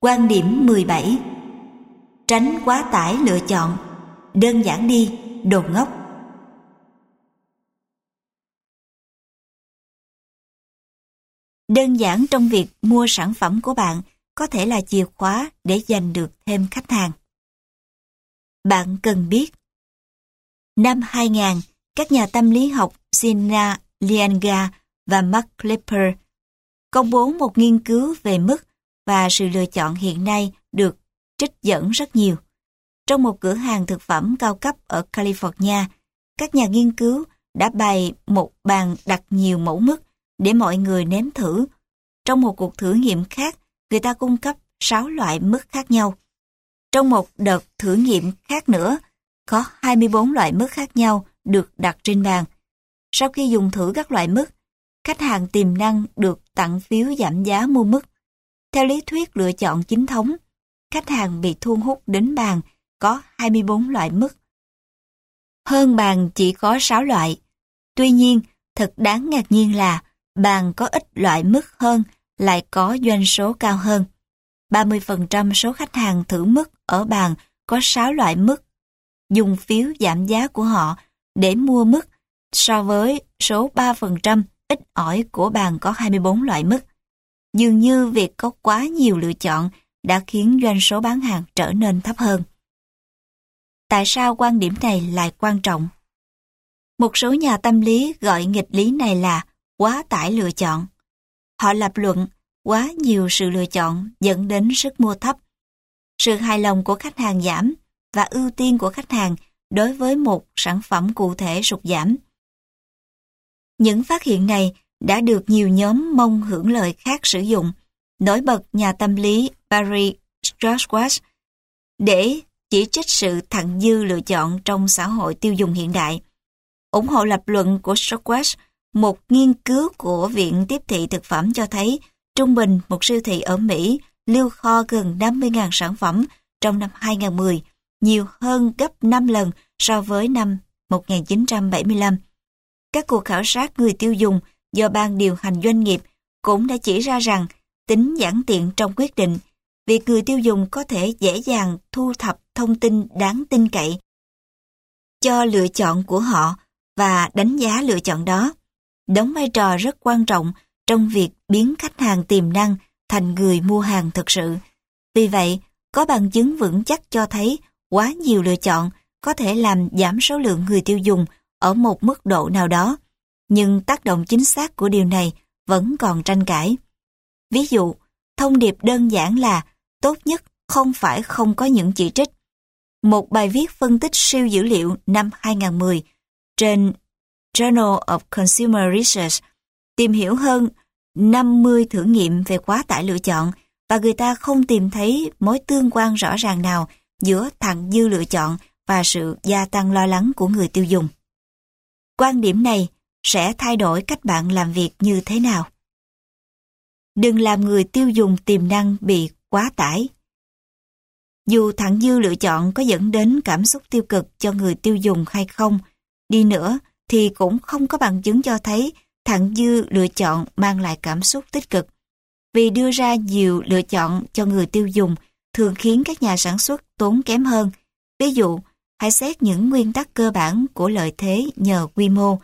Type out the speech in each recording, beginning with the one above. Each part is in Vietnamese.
Quan điểm 17 Tránh quá tải lựa chọn. Đơn giản đi, đồ ngốc. Đơn giản trong việc mua sản phẩm của bạn có thể là chìa khóa để giành được thêm khách hàng. Bạn cần biết. Năm 2000, các nhà tâm lý học Sina Lianga và Mark Klepper công bố một nghiên cứu về mức và sự lựa chọn hiện nay được trích dẫn rất nhiều. Trong một cửa hàng thực phẩm cao cấp ở California, các nhà nghiên cứu đã bày một bàn đặt nhiều mẫu mức để mọi người nếm thử. Trong một cuộc thử nghiệm khác, người ta cung cấp 6 loại mức khác nhau. Trong một đợt thử nghiệm khác nữa, có 24 loại mức khác nhau được đặt trên bàn. Sau khi dùng thử các loại mức, khách hàng tiềm năng được tặng phiếu giảm giá mua mức. Theo lý thuyết lựa chọn chính thống, khách hàng bị thu hút đến bàn có 24 loại mức. Hơn bàn chỉ có 6 loại. Tuy nhiên, thật đáng ngạc nhiên là bàn có ít loại mức hơn lại có doanh số cao hơn. 30% số khách hàng thử mức ở bàn có 6 loại mức dùng phiếu giảm giá của họ để mua mức so với số 3% ít ỏi của bàn có 24 loại mức. Dường như việc có quá nhiều lựa chọn đã khiến doanh số bán hàng trở nên thấp hơn. Tại sao quan điểm này lại quan trọng? Một số nhà tâm lý gọi nghịch lý này là quá tải lựa chọn. Họ lập luận, quá nhiều sự lựa chọn dẫn đến sức mua thấp. Sự hài lòng của khách hàng giảm và ưu tiên của khách hàng đối với một sản phẩm cụ thể sụt giảm. Những phát hiện này đã được nhiều nhóm mong hưởng lợi khác sử dụng, nổi bật nhà tâm lý Barry Strauss để chỉ trích sự thặng dư lựa chọn trong xã hội tiêu dùng hiện đại. ủng hộ lập luận của Strauss, một nghiên cứu của Viện Tiếp thị Thực phẩm cho thấy trung bình một siêu thị ở Mỹ lưu kho gần 50.000 sản phẩm trong năm 2010, nhiều hơn gấp 5 lần so với năm 1975. Các cuộc khảo sát người tiêu dùng do Ban điều hành doanh nghiệp cũng đã chỉ ra rằng tính giản tiện trong quyết định, việc người tiêu dùng có thể dễ dàng thu thập thông tin đáng tin cậy cho lựa chọn của họ và đánh giá lựa chọn đó, đóng vai trò rất quan trọng trong việc biến khách hàng tiềm năng thành người mua hàng thực sự. Vì vậy, có bằng chứng vững chắc cho thấy quá nhiều lựa chọn có thể làm giảm số lượng người tiêu dùng ở một mức độ nào đó, nhưng tác động chính xác của điều này vẫn còn tranh cãi. Ví dụ, thông điệp đơn giản là tốt nhất không phải không có những chỉ trích. Một bài viết phân tích siêu dữ liệu năm 2010 trên Journal of Consumer Research tìm hiểu hơn 50 thử nghiệm về quá tải lựa chọn và người ta không tìm thấy mối tương quan rõ ràng nào giữa thặng dư lựa chọn và sự gia tăng lo lắng của người tiêu dùng. Quan điểm này sẽ thay đổi cách bạn làm việc như thế nào. Đừng làm người tiêu dùng tiềm năng bị quá tải. Dù thẳng dư lựa chọn có dẫn đến cảm xúc tiêu cực cho người tiêu dùng hay không, đi nữa thì cũng không có bằng chứng cho thấy thẳng dư lựa chọn mang lại cảm xúc tích cực. Vì đưa ra nhiều lựa chọn cho người tiêu dùng thường khiến các nhà sản xuất tốn kém hơn. Ví dụ, hãy xét những nguyên tắc cơ bản của lợi thế nhờ quy mô.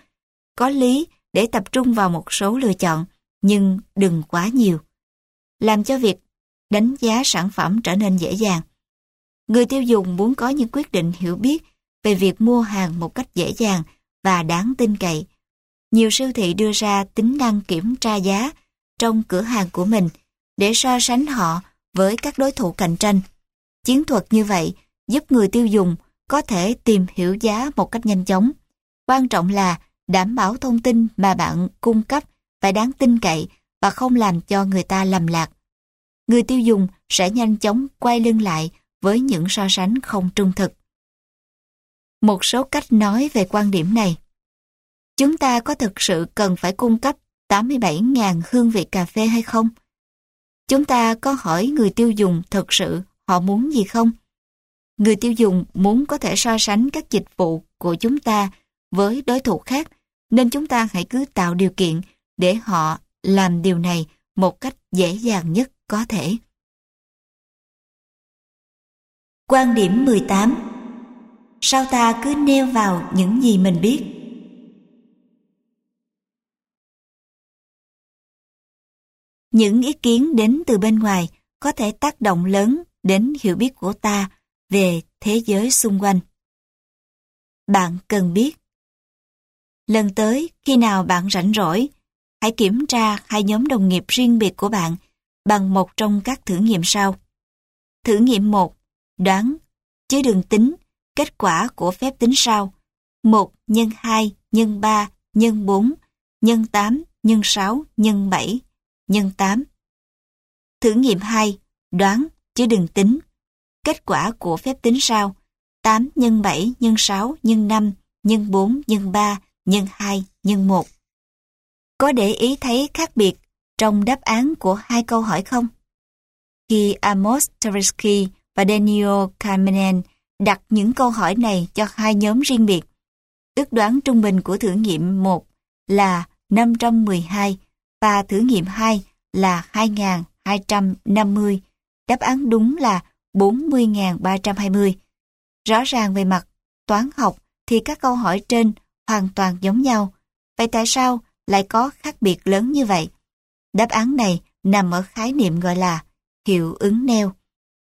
Có lý để tập trung vào một số lựa chọn, nhưng đừng quá nhiều. Làm cho việc đánh giá sản phẩm trở nên dễ dàng. Người tiêu dùng muốn có những quyết định hiểu biết về việc mua hàng một cách dễ dàng và đáng tin cậy. Nhiều siêu thị đưa ra tính năng kiểm tra giá trong cửa hàng của mình để so sánh họ với các đối thủ cạnh tranh. Chiến thuật như vậy giúp người tiêu dùng có thể tìm hiểu giá một cách nhanh chóng. Quan trọng là đảm bảo thông tin mà bạn cung cấp phải đáng tin cậy và không làm cho người ta lầm lạc. Người tiêu dùng sẽ nhanh chóng quay lưng lại với những so sánh không trung thực. Một số cách nói về quan điểm này. Chúng ta có thực sự cần phải cung cấp 87.000 hương vị cà phê hay không? Chúng ta có hỏi người tiêu dùng thực sự họ muốn gì không? Người tiêu dùng muốn có thể so sánh các dịch vụ của chúng ta với đối thủ khác, nên chúng ta hãy cứ tạo điều kiện để họ làm điều này một cách dễ dàng nhất có thể. Quan điểm 18 Sao ta cứ nêu vào những gì mình biết? Những ý kiến đến từ bên ngoài có thể tác động lớn đến hiểu biết của ta về thế giới xung quanh. Bạn cần biết Lần tới, khi nào bạn rảnh rỗi, hãy kiểm tra hai nhóm đồng nghiệp riêng biệt của bạn bằng một trong các thử nghiệm sau. Thử nghiệm 1. Đoán, chứ đừng tính, kết quả của phép tính sau. 1 nhân 2 nhân 3 nhân 4 nhân 8 nhân 6 nhân 7 nhân 8. Thử nghiệm 2. Đoán, chứ đừng tính. Kết quả của phép tính sau. 8 nhân 7 nhân 6 nhân 5 nhân 4 nhân 3 nhân 2 nhân 1. Có để ý thấy khác biệt trong đáp án của hai câu hỏi không? Khi Amos Tversky và Daniel Kahneman đặt những câu hỏi này cho hai nhóm riêng biệt, ước đoán trung bình của thử nghiệm 1 là 512 và thử nghiệm 2 là 2.250. Đáp án đúng là 40.320. Rõ ràng về mặt toán học thì các câu hỏi trên hoàn toàn giống nhau. Vậy tại sao lại có khác biệt lớn như vậy? Đáp án này nằm ở khái niệm gọi là hiệu ứng neo.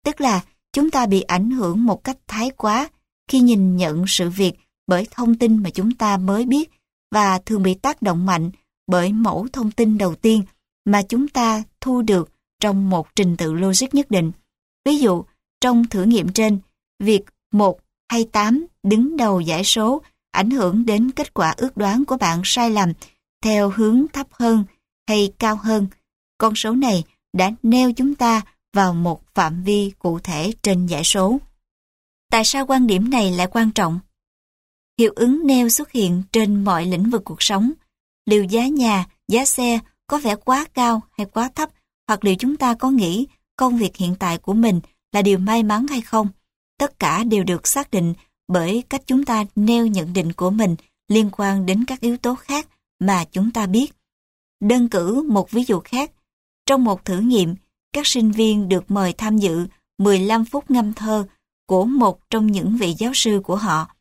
Tức là chúng ta bị ảnh hưởng một cách thái quá khi nhìn nhận sự việc bởi thông tin mà chúng ta mới biết và thường bị tác động mạnh bởi mẫu thông tin đầu tiên mà chúng ta thu được trong một trình tự logic nhất định. Ví dụ, trong thử nghiệm trên, việc 1 hay 8 đứng đầu giải số ảnh hưởng đến kết quả ước đoán của bạn sai lầm theo hướng thấp hơn hay cao hơn. Con số này đã neo chúng ta vào một phạm vi cụ thể trên giải số. Tại sao quan điểm này lại quan trọng? Hiệu ứng neo xuất hiện trên mọi lĩnh vực cuộc sống. Liệu giá nhà, giá xe có vẻ quá cao hay quá thấp hoặc liệu chúng ta có nghĩ công việc hiện tại của mình là điều may mắn hay không? Tất cả đều được xác định bởi cách chúng ta nêu nhận định của mình liên quan đến các yếu tố khác mà chúng ta biết. Đơn cử một ví dụ khác, trong một thử nghiệm, các sinh viên được mời tham dự 15 phút ngâm thơ của một trong những vị giáo sư của họ.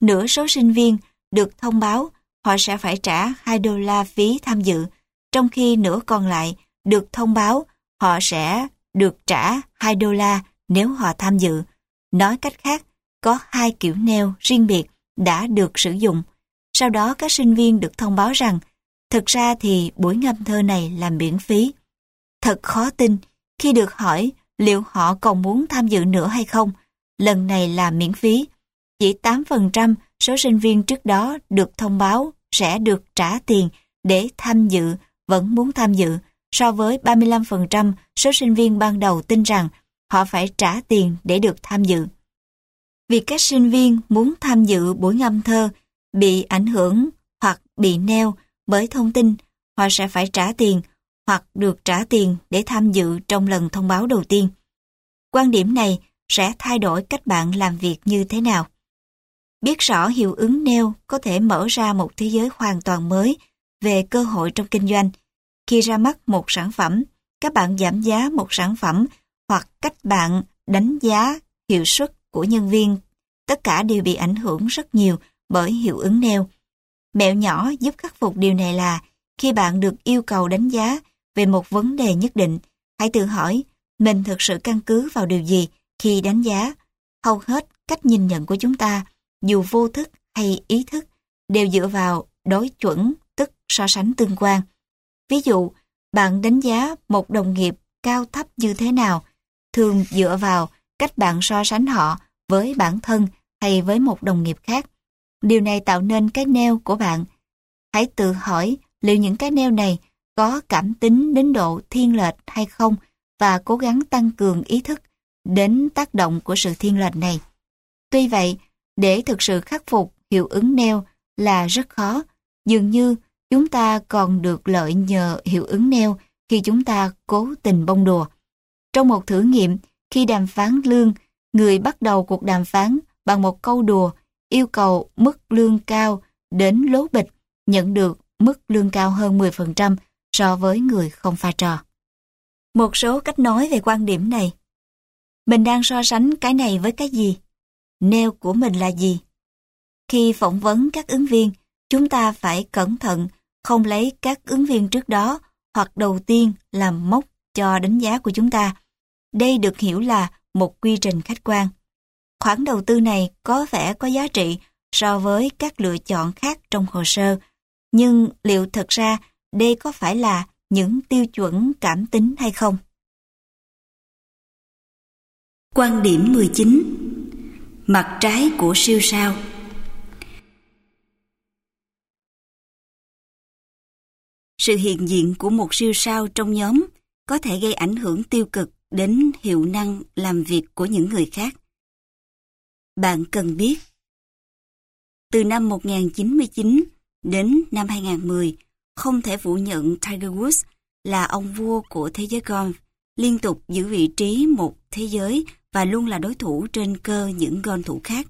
Nửa số sinh viên được thông báo họ sẽ phải trả 2 đô la phí tham dự, trong khi nửa còn lại được thông báo họ sẽ được trả 2 đô la nếu họ tham dự. Nói cách khác, có hai kiểu neo riêng biệt đã được sử dụng. Sau đó các sinh viên được thông báo rằng, thực ra thì buổi ngâm thơ này là miễn phí. Thật khó tin khi được hỏi liệu họ còn muốn tham dự nữa hay không. Lần này là miễn phí. Chỉ 8% số sinh viên trước đó được thông báo sẽ được trả tiền để tham dự, vẫn muốn tham dự, so với 35% số sinh viên ban đầu tin rằng họ phải trả tiền để được tham dự. Vì các sinh viên muốn tham dự buổi ngâm thơ bị ảnh hưởng hoặc bị neo bởi thông tin họ sẽ phải trả tiền hoặc được trả tiền để tham dự trong lần thông báo đầu tiên. Quan điểm này sẽ thay đổi cách bạn làm việc như thế nào. Biết rõ hiệu ứng neo có thể mở ra một thế giới hoàn toàn mới về cơ hội trong kinh doanh. Khi ra mắt một sản phẩm, các bạn giảm giá một sản phẩm hoặc cách bạn đánh giá hiệu suất của nhân viên. Tất cả đều bị ảnh hưởng rất nhiều bởi hiệu ứng neo. Mẹo nhỏ giúp khắc phục điều này là khi bạn được yêu cầu đánh giá về một vấn đề nhất định, hãy tự hỏi mình thực sự căn cứ vào điều gì khi đánh giá. Hầu hết cách nhìn nhận của chúng ta, dù vô thức hay ý thức, đều dựa vào đối chuẩn, tức so sánh tương quan. Ví dụ, bạn đánh giá một đồng nghiệp cao thấp như thế nào, thường dựa vào cách bạn so sánh họ với bản thân hay với một đồng nghiệp khác. Điều này tạo nên cái neo của bạn. Hãy tự hỏi liệu những cái neo này có cảm tính đến độ thiên lệch hay không và cố gắng tăng cường ý thức đến tác động của sự thiên lệch này. Tuy vậy, để thực sự khắc phục hiệu ứng neo là rất khó, dường như chúng ta còn được lợi nhờ hiệu ứng neo khi chúng ta cố tình bông đùa. Trong một thử nghiệm, khi đàm phán lương, người bắt đầu cuộc đàm phán bằng một câu đùa yêu cầu mức lương cao đến lố bịch nhận được mức lương cao hơn 10% so với người không pha trò. Một số cách nói về quan điểm này. Mình đang so sánh cái này với cái gì? Nêu của mình là gì? Khi phỏng vấn các ứng viên, chúng ta phải cẩn thận không lấy các ứng viên trước đó hoặc đầu tiên làm mốc cho đánh giá của chúng ta. Đây được hiểu là một quy trình khách quan. Khoản đầu tư này có vẻ có giá trị so với các lựa chọn khác trong hồ sơ, nhưng liệu thật ra đây có phải là những tiêu chuẩn cảm tính hay không? Quan điểm 19 Mặt trái của siêu sao Sự hiện diện của một siêu sao trong nhóm có thể gây ảnh hưởng tiêu cực đến hiệu năng làm việc của những người khác. Bạn cần biết Từ năm 1099 đến năm 2010, không thể phủ nhận Tiger Woods là ông vua của thế giới golf, liên tục giữ vị trí một thế giới và luôn là đối thủ trên cơ những golf thủ khác.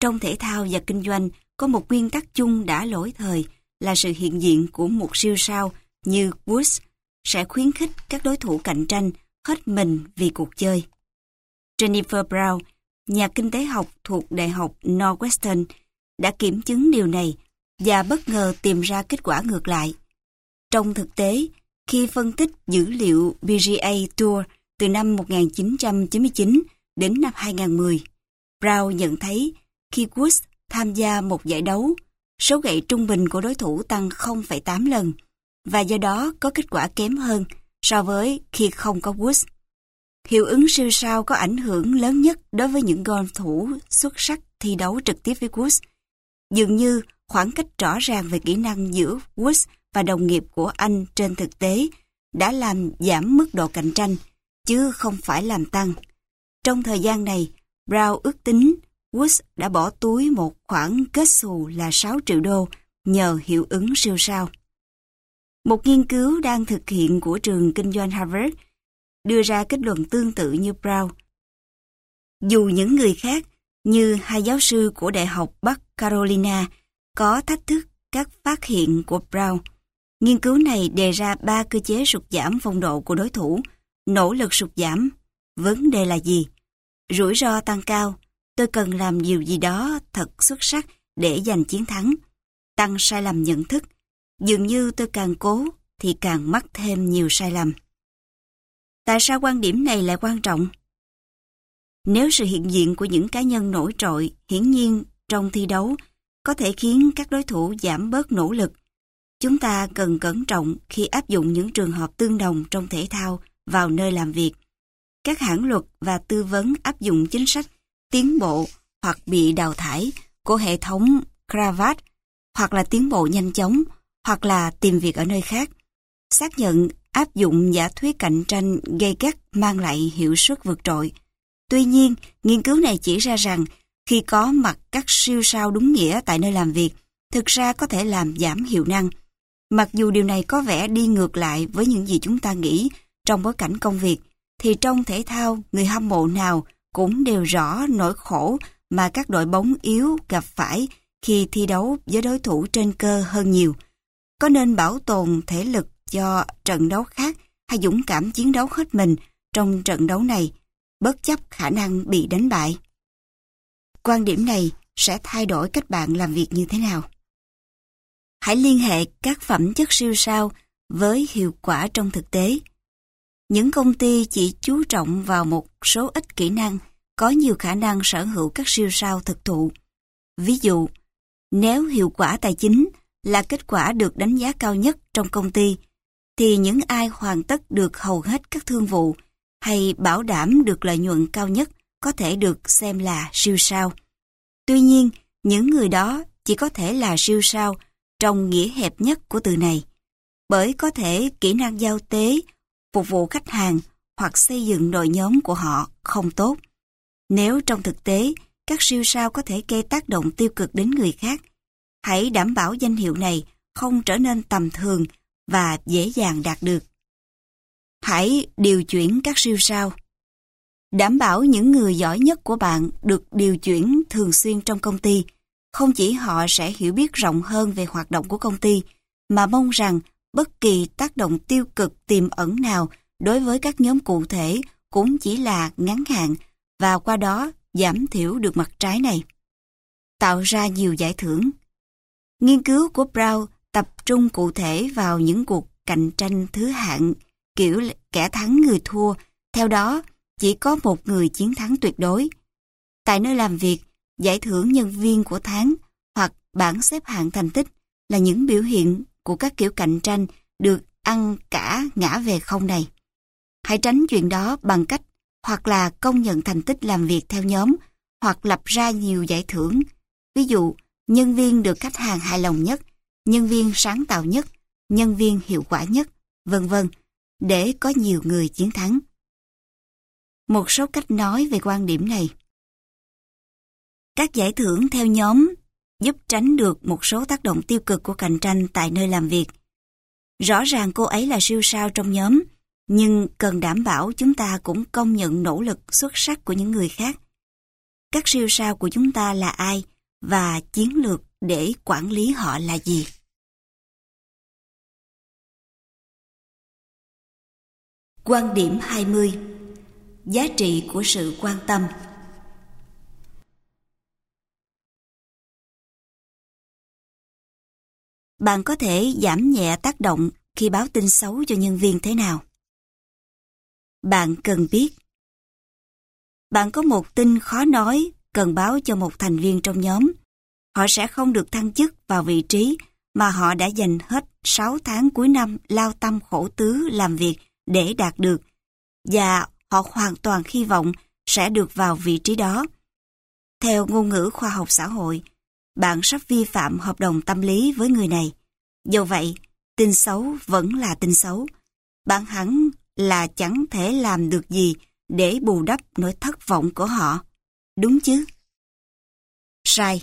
Trong thể thao và kinh doanh, có một nguyên tắc chung đã lỗi thời là sự hiện diện của một siêu sao như Woods sẽ khuyến khích các đối thủ cạnh tranh hết mình vì cuộc chơi. Jennifer Brown, nhà kinh tế học thuộc Đại học Northwestern, đã kiểm chứng điều này và bất ngờ tìm ra kết quả ngược lại. Trong thực tế, khi phân tích dữ liệu PGA Tour từ năm 1999 đến năm 2010, Brown nhận thấy khi Woods tham gia một giải đấu, số gậy trung bình của đối thủ tăng 0,8 lần và do đó có kết quả kém hơn so với khi không có Woods. Hiệu ứng siêu sao có ảnh hưởng lớn nhất đối với những golf thủ xuất sắc thi đấu trực tiếp với Woods. Dường như khoảng cách rõ ràng về kỹ năng giữa Woods và đồng nghiệp của anh trên thực tế đã làm giảm mức độ cạnh tranh, chứ không phải làm tăng. Trong thời gian này, Brown ước tính Woods đã bỏ túi một khoản kết xù là 6 triệu đô nhờ hiệu ứng siêu sao. Một nghiên cứu đang thực hiện của trường kinh doanh Harvard đưa ra kết luận tương tự như Brown. Dù những người khác như hai giáo sư của Đại học Bắc Carolina có thách thức các phát hiện của Brown. Nghiên cứu này đề ra ba cơ chế sụt giảm phong độ của đối thủ, nỗ lực sụt giảm. Vấn đề là gì? Rủi ro tăng cao, tôi cần làm điều gì đó thật xuất sắc để giành chiến thắng. Tăng sai lầm nhận thức, dường như tôi càng cố thì càng mắc thêm nhiều sai lầm. Tại sao quan điểm này lại quan trọng? Nếu sự hiện diện của những cá nhân nổi trội, hiển nhiên trong thi đấu có thể khiến các đối thủ giảm bớt nỗ lực. Chúng ta cần cẩn trọng khi áp dụng những trường hợp tương đồng trong thể thao vào nơi làm việc. Các hãng luật và tư vấn áp dụng chính sách tiến bộ hoặc bị đào thải của hệ thống Cravat hoặc là tiến bộ nhanh chóng hoặc là tìm việc ở nơi khác. Xác nhận áp dụng giả thuyết cạnh tranh gây gắt mang lại hiệu suất vượt trội. Tuy nhiên, nghiên cứu này chỉ ra rằng khi có mặt các siêu sao đúng nghĩa tại nơi làm việc, thực ra có thể làm giảm hiệu năng. Mặc dù điều này có vẻ đi ngược lại với những gì chúng ta nghĩ trong bối cảnh công việc, thì trong thể thao, người hâm mộ nào cũng đều rõ nỗi khổ mà các đội bóng yếu gặp phải khi thi đấu với đối thủ trên cơ hơn nhiều. Có nên bảo tồn thể lực cho trận đấu khác hay dũng cảm chiến đấu hết mình trong trận đấu này, bất chấp khả năng bị đánh bại? Quan điểm này sẽ thay đổi cách bạn làm việc như thế nào. Hãy liên hệ các phẩm chất siêu sao với hiệu quả trong thực tế. Những công ty chỉ chú trọng vào một số ít kỹ năng có nhiều khả năng sở hữu các siêu sao thực thụ. Ví dụ, nếu hiệu quả tài chính là kết quả được đánh giá cao nhất trong công ty, thì những ai hoàn tất được hầu hết các thương vụ hay bảo đảm được lợi nhuận cao nhất có thể được xem là siêu sao. Tuy nhiên, những người đó chỉ có thể là siêu sao trong nghĩa hẹp nhất của từ này, bởi có thể kỹ năng giao tế, phục vụ khách hàng hoặc xây dựng đội nhóm của họ không tốt. Nếu trong thực tế, các siêu sao có thể gây tác động tiêu cực đến người khác, hãy đảm bảo danh hiệu này không trở nên tầm thường và dễ dàng đạt được. Hãy điều chuyển các siêu sao Đảm bảo những người giỏi nhất của bạn được điều chuyển thường xuyên trong công ty. Không chỉ họ sẽ hiểu biết rộng hơn về hoạt động của công ty, mà mong rằng bất kỳ tác động tiêu cực tiềm ẩn nào đối với các nhóm cụ thể cũng chỉ là ngắn hạn và qua đó giảm thiểu được mặt trái này. Tạo ra nhiều giải thưởng. Nghiên cứu của Brown tập trung cụ thể vào những cuộc cạnh tranh thứ hạng, kiểu kẻ thắng người thua, theo đó chỉ có một người chiến thắng tuyệt đối. Tại nơi làm việc, giải thưởng nhân viên của tháng hoặc bảng xếp hạng thành tích là những biểu hiện của các kiểu cạnh tranh được ăn cả ngã về không này. Hãy tránh chuyện đó bằng cách hoặc là công nhận thành tích làm việc theo nhóm hoặc lập ra nhiều giải thưởng. Ví dụ, nhân viên được khách hàng hài lòng nhất, nhân viên sáng tạo nhất, nhân viên hiệu quả nhất, vân vân, để có nhiều người chiến thắng. Một số cách nói về quan điểm này. Các giải thưởng theo nhóm giúp tránh được một số tác động tiêu cực của cạnh tranh tại nơi làm việc. Rõ ràng cô ấy là siêu sao trong nhóm, nhưng cần đảm bảo chúng ta cũng công nhận nỗ lực xuất sắc của những người khác. Các siêu sao của chúng ta là ai và chiến lược để quản lý họ là gì? Quan điểm 20 Giá trị của sự quan tâm Bạn có thể giảm nhẹ tác động khi báo tin xấu cho nhân viên thế nào? Bạn cần biết Bạn có một tin khó nói cần báo cho một thành viên trong nhóm. Họ sẽ không được thăng chức vào vị trí mà họ đã dành hết 6 tháng cuối năm lao tâm khổ tứ làm việc để đạt được và họ hoàn toàn hy vọng sẽ được vào vị trí đó. Theo ngôn ngữ khoa học xã hội, bạn sắp vi phạm hợp đồng tâm lý với người này. Do vậy, tin xấu vẫn là tin xấu. Bạn hẳn là chẳng thể làm được gì để bù đắp nỗi thất vọng của họ. Đúng chứ? Sai.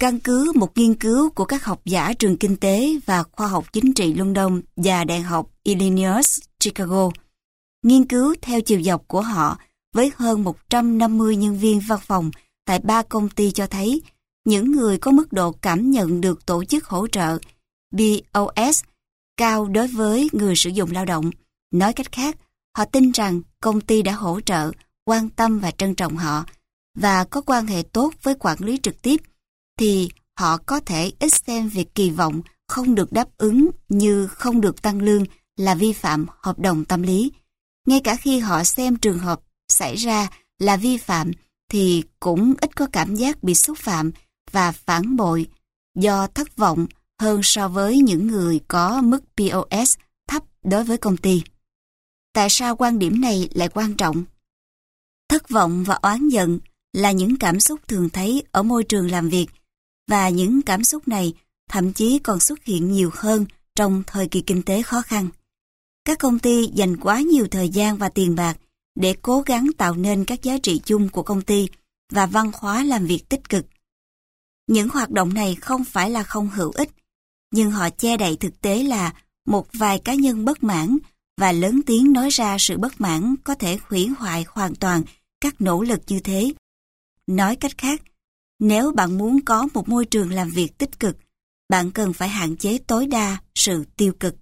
Căn cứ một nghiên cứu của các học giả trường kinh tế và khoa học chính trị London và Đại học Illinois, Chicago, nghiên cứu theo chiều dọc của họ với hơn 150 nhân viên văn phòng tại ba công ty cho thấy những người có mức độ cảm nhận được tổ chức hỗ trợ BOS cao đối với người sử dụng lao động. Nói cách khác, họ tin rằng công ty đã hỗ trợ, quan tâm và trân trọng họ và có quan hệ tốt với quản lý trực tiếp, thì họ có thể ít xem việc kỳ vọng không được đáp ứng như không được tăng lương là vi phạm hợp đồng tâm lý. Ngay cả khi họ xem trường hợp xảy ra là vi phạm, thì cũng ít có cảm giác bị xúc phạm và phản bội do thất vọng hơn so với những người có mức POS thấp đối với công ty. Tại sao quan điểm này lại quan trọng? Thất vọng và oán giận là những cảm xúc thường thấy ở môi trường làm việc và những cảm xúc này thậm chí còn xuất hiện nhiều hơn trong thời kỳ kinh tế khó khăn. Các công ty dành quá nhiều thời gian và tiền bạc để cố gắng tạo nên các giá trị chung của công ty và văn hóa làm việc tích cực. Những hoạt động này không phải là không hữu ích, nhưng họ che đậy thực tế là một vài cá nhân bất mãn và lớn tiếng nói ra sự bất mãn có thể hủy hoại hoàn toàn các nỗ lực như thế. Nói cách khác, nếu bạn muốn có một môi trường làm việc tích cực, bạn cần phải hạn chế tối đa sự tiêu cực.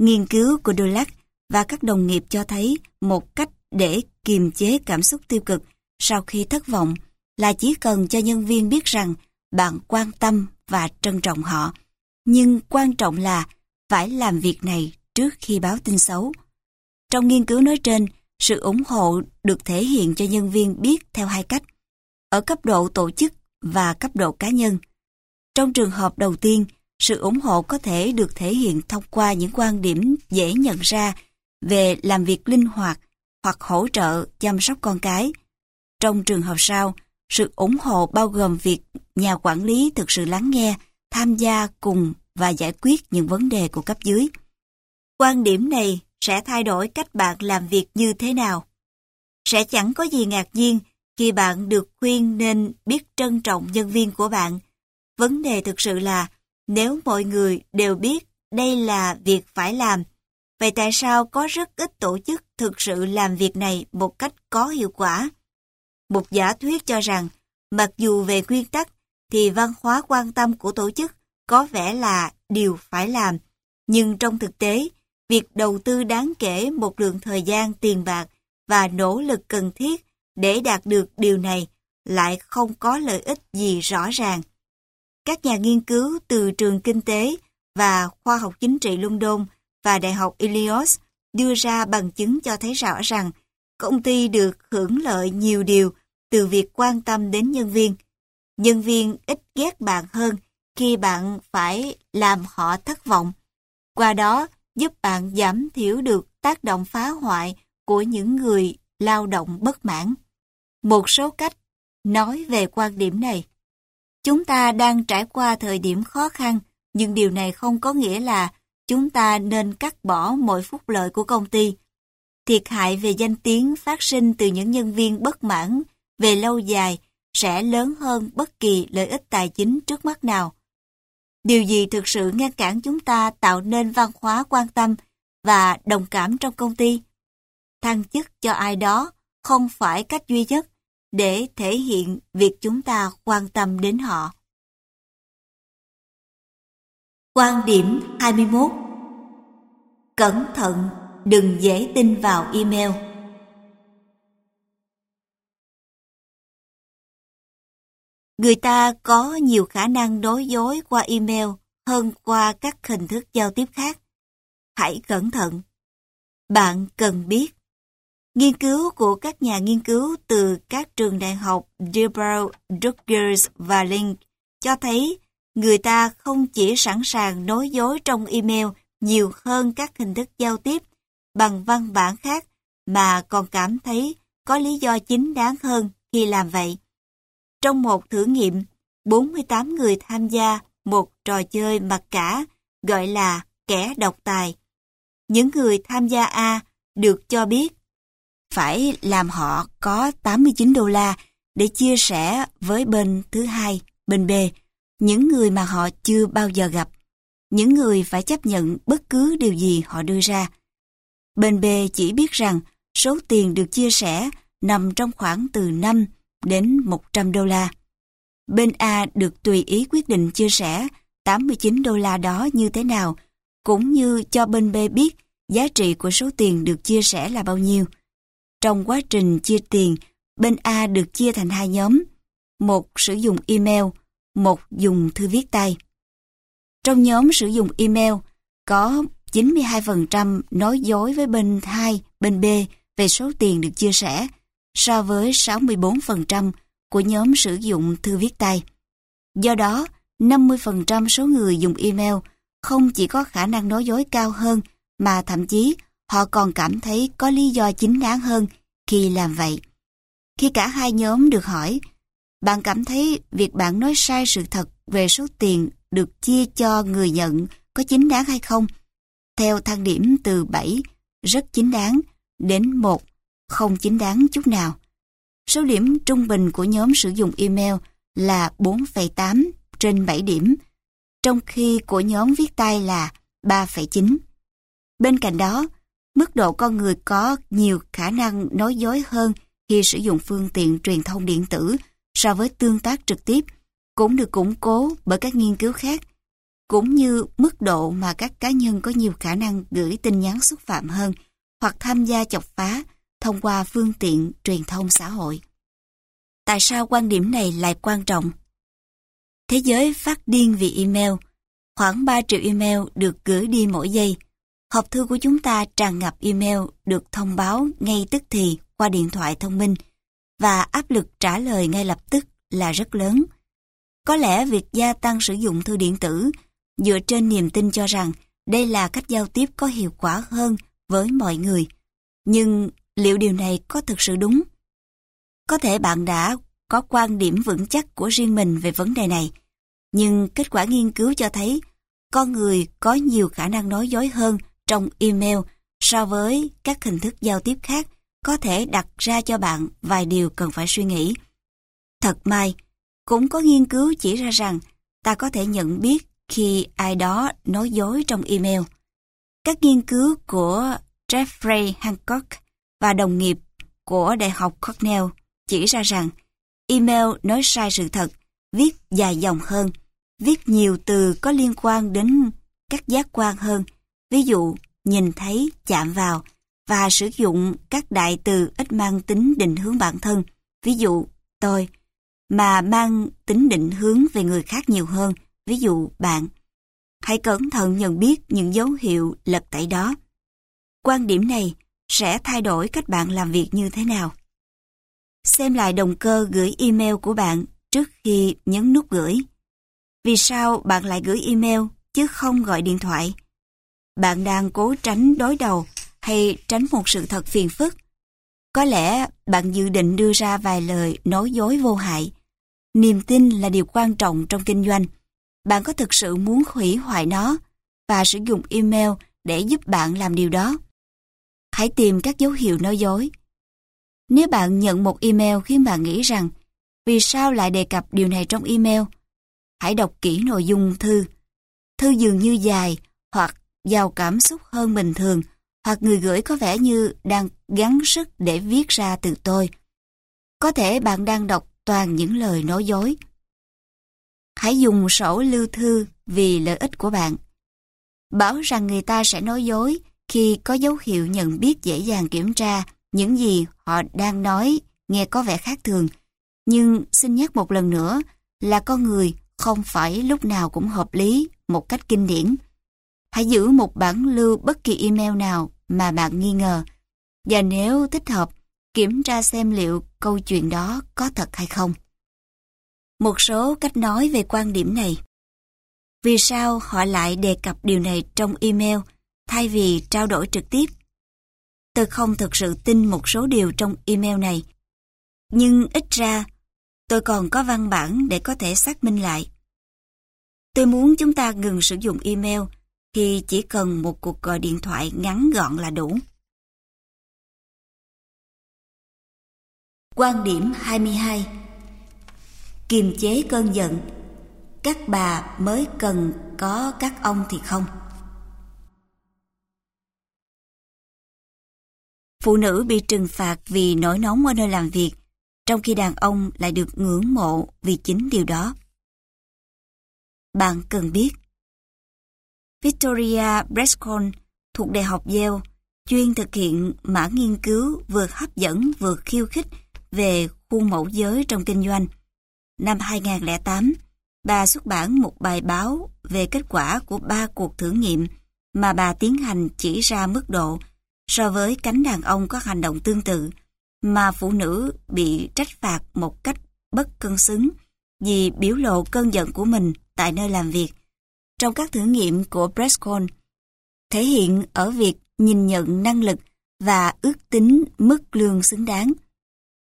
Nghiên cứu của Dulac và các đồng nghiệp cho thấy một cách để kiềm chế cảm xúc tiêu cực sau khi thất vọng là chỉ cần cho nhân viên biết rằng bạn quan tâm và trân trọng họ. Nhưng quan trọng là phải làm việc này trước khi báo tin xấu. Trong nghiên cứu nói trên, sự ủng hộ được thể hiện cho nhân viên biết theo hai cách, ở cấp độ tổ chức và cấp độ cá nhân. Trong trường hợp đầu tiên, sự ủng hộ có thể được thể hiện thông qua những quan điểm dễ nhận ra về làm việc linh hoạt hoặc hỗ trợ chăm sóc con cái. Trong trường hợp sau, sự ủng hộ bao gồm việc nhà quản lý thực sự lắng nghe, tham gia cùng và giải quyết những vấn đề của cấp dưới. Quan điểm này sẽ thay đổi cách bạn làm việc như thế nào. Sẽ chẳng có gì ngạc nhiên khi bạn được khuyên nên biết trân trọng nhân viên của bạn. Vấn đề thực sự là nếu mọi người đều biết đây là việc phải làm, vậy tại sao có rất ít tổ chức thực sự làm việc này một cách có hiệu quả? Một giả thuyết cho rằng, mặc dù về nguyên tắc thì văn hóa quan tâm của tổ chức có vẻ là điều phải làm, nhưng trong thực tế, việc đầu tư đáng kể một lượng thời gian tiền bạc và nỗ lực cần thiết để đạt được điều này, lại không có lợi ích gì rõ ràng. Các nhà nghiên cứu từ trường kinh tế và khoa học chính trị London và Đại học Ilios đưa ra bằng chứng cho thấy rõ rằng công ty được hưởng lợi nhiều điều từ việc quan tâm đến nhân viên. Nhân viên ít ghét bạn hơn khi bạn phải làm họ thất vọng. Qua đó giúp bạn giảm thiểu được tác động phá hoại của những người lao động bất mãn. Một số cách nói về quan điểm này. Chúng ta đang trải qua thời điểm khó khăn, nhưng điều này không có nghĩa là chúng ta nên cắt bỏ mọi phúc lợi của công ty. Thiệt hại về danh tiếng phát sinh từ những nhân viên bất mãn về lâu dài sẽ lớn hơn bất kỳ lợi ích tài chính trước mắt nào. Điều gì thực sự ngăn cản chúng ta tạo nên văn hóa quan tâm và đồng cảm trong công ty? Thăng chức cho ai đó không phải cách duy nhất để thể hiện việc chúng ta quan tâm đến họ. Quan điểm 21 Cẩn thận, đừng dễ tin vào email. Người ta có nhiều khả năng nói dối qua email hơn qua các hình thức giao tiếp khác. Hãy cẩn thận. Bạn cần biết. Nghiên cứu của các nhà nghiên cứu từ các trường đại học Dilbrow, Rutgers và Link cho thấy người ta không chỉ sẵn sàng nói dối trong email nhiều hơn các hình thức giao tiếp bằng văn bản khác mà còn cảm thấy có lý do chính đáng hơn khi làm vậy. Trong một thử nghiệm, 48 người tham gia một trò chơi mặc cả gọi là kẻ độc tài. Những người tham gia A được cho biết phải làm họ có 89 đô la để chia sẻ với bên thứ hai, bên B, những người mà họ chưa bao giờ gặp. Những người phải chấp nhận bất cứ điều gì họ đưa ra. Bên B chỉ biết rằng số tiền được chia sẻ nằm trong khoảng từ 5 đến 100 đô la. Bên A được tùy ý quyết định chia sẻ 89 đô la đó như thế nào, cũng như cho bên B biết giá trị của số tiền được chia sẻ là bao nhiêu. Trong quá trình chia tiền, bên A được chia thành hai nhóm, một sử dụng email, một dùng thư viết tay. Trong nhóm sử dụng email, có 92% nói dối với bên 2, bên B về số tiền được chia sẻ, so với 64% của nhóm sử dụng thư viết tay. Do đó, 50% số người dùng email không chỉ có khả năng nói dối cao hơn, mà thậm chí họ còn cảm thấy có lý do chính đáng hơn khi làm vậy. Khi cả hai nhóm được hỏi, bạn cảm thấy việc bạn nói sai sự thật về số tiền được chia cho người nhận có chính đáng hay không? Theo thang điểm từ 7, rất chính đáng, đến 1, không chính đáng chút nào. Số điểm trung bình của nhóm sử dụng email là 4,8 trên 7 điểm, trong khi của nhóm viết tay là 3,9. Bên cạnh đó, mức độ con người có nhiều khả năng nói dối hơn khi sử dụng phương tiện truyền thông điện tử so với tương tác trực tiếp cũng được củng cố bởi các nghiên cứu khác, cũng như mức độ mà các cá nhân có nhiều khả năng gửi tin nhắn xúc phạm hơn hoặc tham gia chọc phá thông qua phương tiện truyền thông xã hội. Tại sao quan điểm này lại quan trọng? Thế giới phát điên vì email. Khoảng 3 triệu email được gửi đi mỗi giây. Hộp thư của chúng ta tràn ngập email được thông báo ngay tức thì qua điện thoại thông minh và áp lực trả lời ngay lập tức là rất lớn. Có lẽ việc gia tăng sử dụng thư điện tử dựa trên niềm tin cho rằng đây là cách giao tiếp có hiệu quả hơn với mọi người. Nhưng liệu điều này có thực sự đúng? Có thể bạn đã có quan điểm vững chắc của riêng mình về vấn đề này, nhưng kết quả nghiên cứu cho thấy con người có nhiều khả năng nói dối hơn trong email so với các hình thức giao tiếp khác có thể đặt ra cho bạn vài điều cần phải suy nghĩ. Thật may, cũng có nghiên cứu chỉ ra rằng ta có thể nhận biết khi ai đó nói dối trong email. Các nghiên cứu của Jeffrey Hancock và đồng nghiệp của Đại học Cornell chỉ ra rằng email nói sai sự thật, viết dài dòng hơn, viết nhiều từ có liên quan đến các giác quan hơn, ví dụ nhìn thấy, chạm vào, và sử dụng các đại từ ít mang tính định hướng bản thân, ví dụ tôi, mà mang tính định hướng về người khác nhiều hơn, ví dụ bạn. Hãy cẩn thận nhận biết những dấu hiệu lật tẩy đó. Quan điểm này sẽ thay đổi cách bạn làm việc như thế nào. Xem lại động cơ gửi email của bạn trước khi nhấn nút gửi. Vì sao bạn lại gửi email chứ không gọi điện thoại? Bạn đang cố tránh đối đầu hay tránh một sự thật phiền phức? Có lẽ bạn dự định đưa ra vài lời nói dối vô hại. Niềm tin là điều quan trọng trong kinh doanh. Bạn có thực sự muốn hủy hoại nó và sử dụng email để giúp bạn làm điều đó. Hãy tìm các dấu hiệu nói dối. Nếu bạn nhận một email khiến bạn nghĩ rằng vì sao lại đề cập điều này trong email, hãy đọc kỹ nội dung thư. Thư dường như dài hoặc giàu cảm xúc hơn bình thường, hoặc người gửi có vẻ như đang gắng sức để viết ra từ tôi. Có thể bạn đang đọc toàn những lời nói dối. Hãy dùng sổ lưu thư vì lợi ích của bạn. Bảo rằng người ta sẽ nói dối khi có dấu hiệu nhận biết dễ dàng kiểm tra những gì họ đang nói, nghe có vẻ khác thường. Nhưng xin nhắc một lần nữa là con người không phải lúc nào cũng hợp lý một cách kinh điển. Hãy giữ một bản lưu bất kỳ email nào mà bạn nghi ngờ. Và nếu thích hợp, kiểm tra xem liệu câu chuyện đó có thật hay không. Một số cách nói về quan điểm này. Vì sao họ lại đề cập điều này trong email thay vì trao đổi trực tiếp? Tôi không thực sự tin một số điều trong email này. Nhưng ít ra, tôi còn có văn bản để có thể xác minh lại. Tôi muốn chúng ta ngừng sử dụng email thì chỉ cần một cuộc gọi điện thoại ngắn gọn là đủ. Quan điểm 22 Kiềm chế cơn giận Các bà mới cần có các ông thì không Phụ nữ bị trừng phạt vì nổi nóng ở nơi làm việc, trong khi đàn ông lại được ngưỡng mộ vì chính điều đó. Bạn cần biết Victoria Brescon thuộc Đại học Yale chuyên thực hiện mã nghiên cứu vừa hấp dẫn vừa khiêu khích về khuôn mẫu giới trong kinh doanh. Năm 2008, bà xuất bản một bài báo về kết quả của ba cuộc thử nghiệm mà bà tiến hành chỉ ra mức độ so với cánh đàn ông có hành động tương tự mà phụ nữ bị trách phạt một cách bất cân xứng vì biểu lộ cơn giận của mình tại nơi làm việc trong các thử nghiệm của Prescott thể hiện ở việc nhìn nhận năng lực và ước tính mức lương xứng đáng.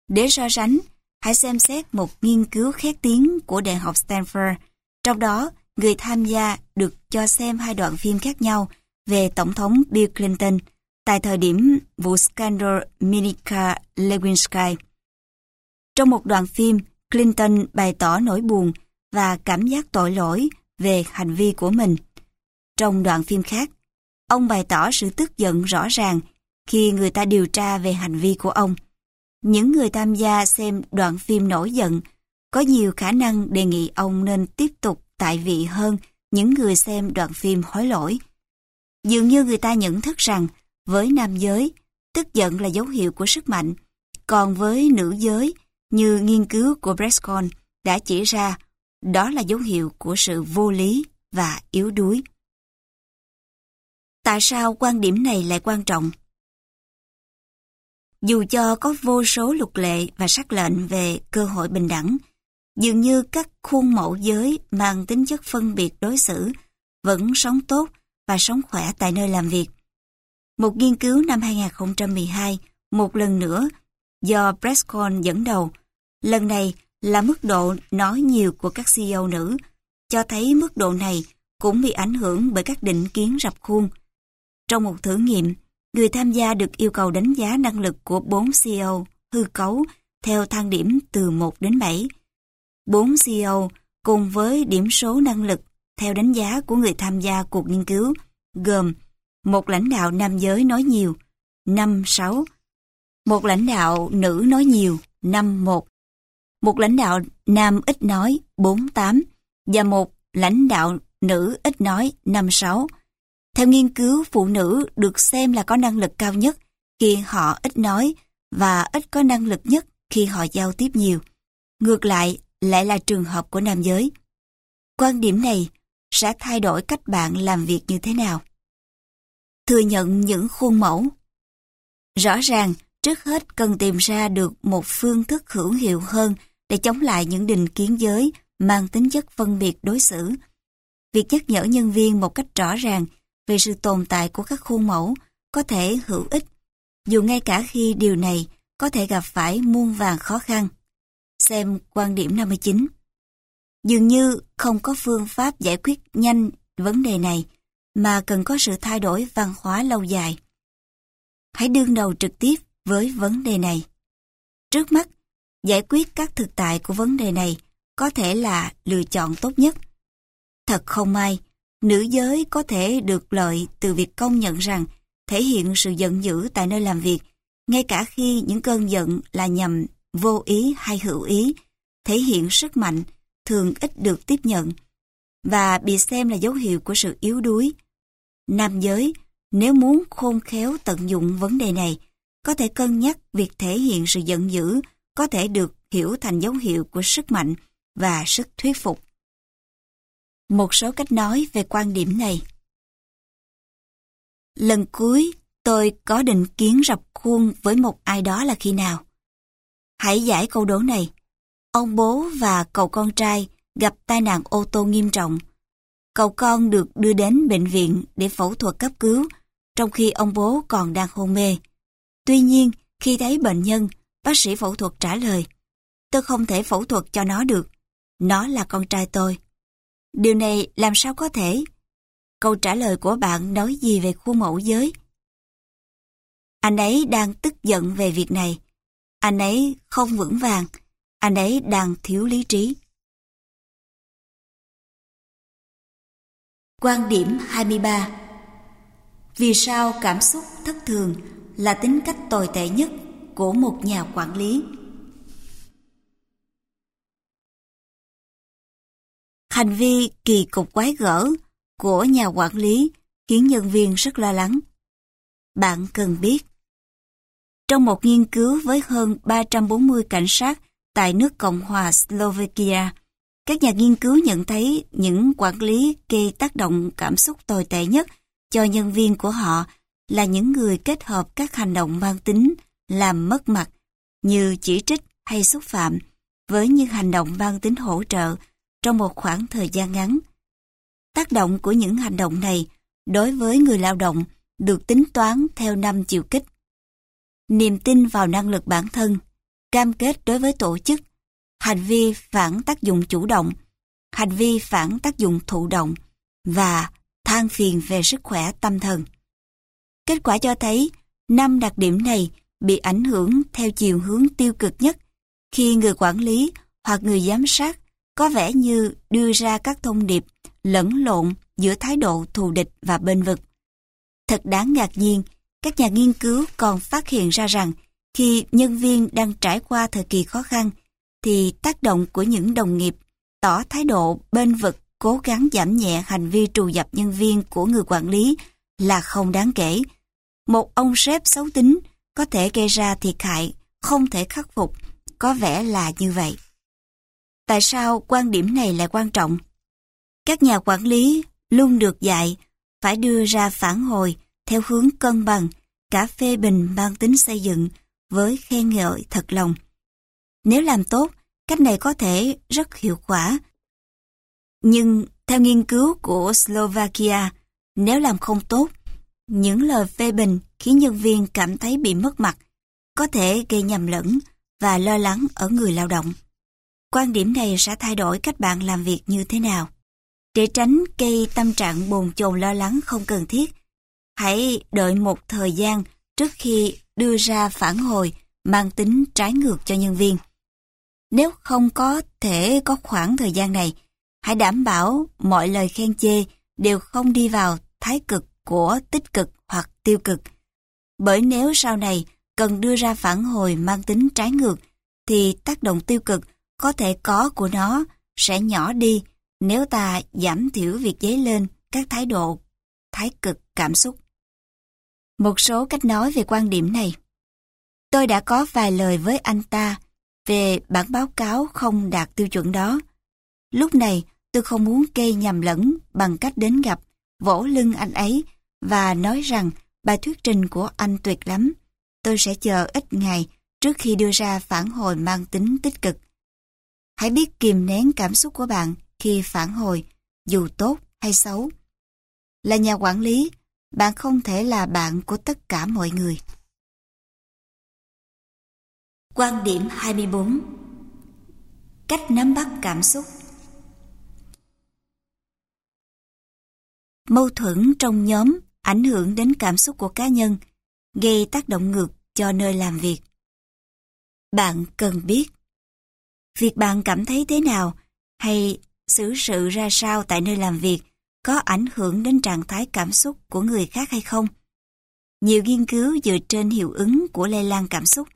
Để so sánh, hãy xem xét một nghiên cứu khét tiếng của Đại học Stanford. Trong đó, người tham gia được cho xem hai đoạn phim khác nhau về Tổng thống Bill Clinton tại thời điểm vụ scandal Monica Lewinsky. Trong một đoạn phim, Clinton bày tỏ nỗi buồn và cảm giác tội lỗi về hành vi của mình. Trong đoạn phim khác, ông bày tỏ sự tức giận rõ ràng khi người ta điều tra về hành vi của ông. Những người tham gia xem đoạn phim nổi giận có nhiều khả năng đề nghị ông nên tiếp tục tại vị hơn những người xem đoạn phim hối lỗi. Dường như người ta nhận thức rằng với nam giới, tức giận là dấu hiệu của sức mạnh, còn với nữ giới, như nghiên cứu của Brescon đã chỉ ra, đó là dấu hiệu của sự vô lý và yếu đuối. Tại sao quan điểm này lại quan trọng? Dù cho có vô số luật lệ và sắc lệnh về cơ hội bình đẳng, dường như các khuôn mẫu giới mang tính chất phân biệt đối xử vẫn sống tốt và sống khỏe tại nơi làm việc. Một nghiên cứu năm 2012, một lần nữa, do Prescon dẫn đầu, lần này là mức độ nói nhiều của các CEO nữ, cho thấy mức độ này cũng bị ảnh hưởng bởi các định kiến rập khuôn. Trong một thử nghiệm, người tham gia được yêu cầu đánh giá năng lực của 4 CEO hư cấu theo thang điểm từ 1 đến 7. 4 CEO cùng với điểm số năng lực theo đánh giá của người tham gia cuộc nghiên cứu gồm một lãnh đạo nam giới nói nhiều, 5-6. Một lãnh đạo nữ nói nhiều, 5-1. Một lãnh đạo nam ít nói, 4-8. Và một lãnh đạo nữ ít nói, 5-6. Theo nghiên cứu, phụ nữ được xem là có năng lực cao nhất khi họ ít nói và ít có năng lực nhất khi họ giao tiếp nhiều. Ngược lại, lại là trường hợp của nam giới. Quan điểm này sẽ thay đổi cách bạn làm việc như thế nào. Thừa nhận những khuôn mẫu Rõ ràng, trước hết cần tìm ra được một phương thức hữu hiệu hơn để chống lại những định kiến giới mang tính chất phân biệt đối xử. Việc nhắc nhở nhân viên một cách rõ ràng về sự tồn tại của các khuôn mẫu có thể hữu ích, dù ngay cả khi điều này có thể gặp phải muôn vàng khó khăn. Xem quan điểm 59. Dường như không có phương pháp giải quyết nhanh vấn đề này, mà cần có sự thay đổi văn hóa lâu dài. Hãy đương đầu trực tiếp với vấn đề này. Trước mắt, giải quyết các thực tại của vấn đề này có thể là lựa chọn tốt nhất. Thật không may, nữ giới có thể được lợi từ việc công nhận rằng thể hiện sự giận dữ tại nơi làm việc, ngay cả khi những cơn giận là nhằm vô ý hay hữu ý, thể hiện sức mạnh thường ít được tiếp nhận và bị xem là dấu hiệu của sự yếu đuối. Nam giới, nếu muốn khôn khéo tận dụng vấn đề này, có thể cân nhắc việc thể hiện sự giận dữ có thể được hiểu thành dấu hiệu của sức mạnh và sức thuyết phục. Một số cách nói về quan điểm này. Lần cuối tôi có định kiến rập khuôn với một ai đó là khi nào? Hãy giải câu đố này. Ông bố và cậu con trai gặp tai nạn ô tô nghiêm trọng. Cậu con được đưa đến bệnh viện để phẫu thuật cấp cứu, trong khi ông bố còn đang hôn mê. Tuy nhiên, khi thấy bệnh nhân, bác sĩ phẫu thuật trả lời, tôi không thể phẫu thuật cho nó được. Nó là con trai tôi. Điều này làm sao có thể? Câu trả lời của bạn nói gì về khuôn mẫu giới? Anh ấy đang tức giận về việc này. Anh ấy không vững vàng. Anh ấy đang thiếu lý trí. Quan điểm 23 Vì sao cảm xúc thất thường là tính cách tồi tệ nhất của một nhà quản lý? Hành vi kỳ cục quái gở của nhà quản lý khiến nhân viên rất lo lắng. Bạn cần biết. Trong một nghiên cứu với hơn 340 cảnh sát tại nước Cộng hòa Slovakia, các nhà nghiên cứu nhận thấy những quản lý gây tác động cảm xúc tồi tệ nhất cho nhân viên của họ là những người kết hợp các hành động mang tính làm mất mặt như chỉ trích hay xúc phạm với những hành động mang tính hỗ trợ trong một khoảng thời gian ngắn. Tác động của những hành động này đối với người lao động được tính toán theo năm chiều kích. Niềm tin vào năng lực bản thân, cam kết đối với tổ chức, hành vi phản tác dụng chủ động, hành vi phản tác dụng thụ động và than phiền về sức khỏe tâm thần. Kết quả cho thấy, năm đặc điểm này bị ảnh hưởng theo chiều hướng tiêu cực nhất khi người quản lý hoặc người giám sát có vẻ như đưa ra các thông điệp lẫn lộn giữa thái độ thù địch và bên vực. Thật đáng ngạc nhiên, các nhà nghiên cứu còn phát hiện ra rằng khi nhân viên đang trải qua thời kỳ khó khăn, thì tác động của những đồng nghiệp tỏ thái độ bên vực cố gắng giảm nhẹ hành vi trù dập nhân viên của người quản lý là không đáng kể. Một ông sếp xấu tính có thể gây ra thiệt hại không thể khắc phục, có vẻ là như vậy. Tại sao quan điểm này lại quan trọng? Các nhà quản lý luôn được dạy phải đưa ra phản hồi theo hướng cân bằng, cả phê bình mang tính xây dựng với khen ngợi thật lòng. Nếu làm tốt, cách này có thể rất hiệu quả. Nhưng theo nghiên cứu của Slovakia, nếu làm không tốt, những lời phê bình khiến nhân viên cảm thấy bị mất mặt, có thể gây nhầm lẫn và lo lắng ở người lao động. Quan điểm này sẽ thay đổi cách bạn làm việc như thế nào. Để tránh gây tâm trạng bồn chồn lo lắng không cần thiết, hãy đợi một thời gian trước khi đưa ra phản hồi mang tính trái ngược cho nhân viên. Nếu không có thể có khoảng thời gian này, hãy đảm bảo mọi lời khen chê đều không đi vào thái cực của tích cực hoặc tiêu cực. Bởi nếu sau này cần đưa ra phản hồi mang tính trái ngược, thì tác động tiêu cực có thể có của nó sẽ nhỏ đi nếu ta giảm thiểu việc dấy lên các thái độ thái cực cảm xúc. Một số cách nói về quan điểm này. Tôi đã có vài lời với anh ta về bản báo cáo không đạt tiêu chuẩn đó. Lúc này, tôi không muốn gây nhầm lẫn bằng cách đến gặp, vỗ lưng anh ấy và nói rằng bài thuyết trình của anh tuyệt lắm. Tôi sẽ chờ ít ngày trước khi đưa ra phản hồi mang tính tích cực. Hãy biết kìm nén cảm xúc của bạn khi phản hồi, dù tốt hay xấu. Là nhà quản lý, bạn không thể là bạn của tất cả mọi người. Quan điểm 24 Cách nắm bắt cảm xúc Mâu thuẫn trong nhóm ảnh hưởng đến cảm xúc của cá nhân, gây tác động ngược cho nơi làm việc. Bạn cần biết việc bạn cảm thấy thế nào hay xử sự ra sao tại nơi làm việc có ảnh hưởng đến trạng thái cảm xúc của người khác hay không. Nhiều nghiên cứu dựa trên hiệu ứng của lây lan cảm xúc,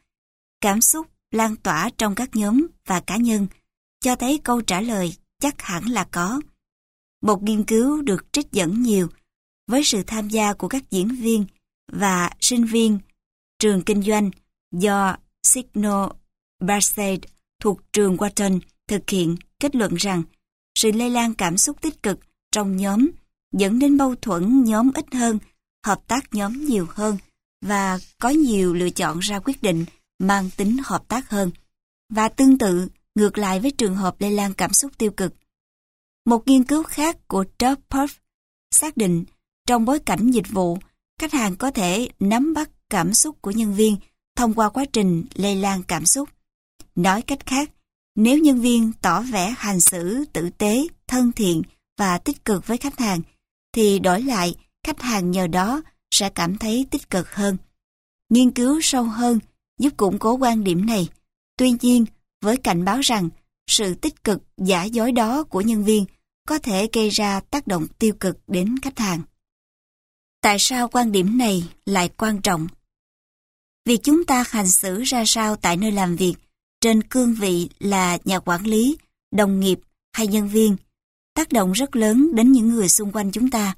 cảm xúc lan tỏa trong các nhóm và cá nhân, cho thấy câu trả lời chắc hẳn là có. Một nghiên cứu được trích dẫn nhiều với sự tham gia của các diễn viên và sinh viên trường kinh doanh do Signal Barsade thuộc trường Wharton thực hiện kết luận rằng sự lây lan cảm xúc tích cực trong nhóm dẫn đến mâu thuẫn nhóm ít hơn, hợp tác nhóm nhiều hơn và có nhiều lựa chọn ra quyết định mang tính hợp tác hơn. Và tương tự, ngược lại với trường hợp lây lan cảm xúc tiêu cực. Một nghiên cứu khác của Doug Puff xác định trong bối cảnh dịch vụ, khách hàng có thể nắm bắt cảm xúc của nhân viên thông qua quá trình lây lan cảm xúc. Nói cách khác, nếu nhân viên tỏ vẻ hành xử tử tế, thân thiện và tích cực với khách hàng, thì đổi lại khách hàng nhờ đó sẽ cảm thấy tích cực hơn. Nghiên cứu sâu hơn giúp củng cố quan điểm này. Tuy nhiên, với cảnh báo rằng sự tích cực giả dối đó của nhân viên có thể gây ra tác động tiêu cực đến khách hàng. Tại sao quan điểm này lại quan trọng? Việc chúng ta hành xử ra sao tại nơi làm việc trên cương vị là nhà quản lý, đồng nghiệp hay nhân viên tác động rất lớn đến những người xung quanh chúng ta.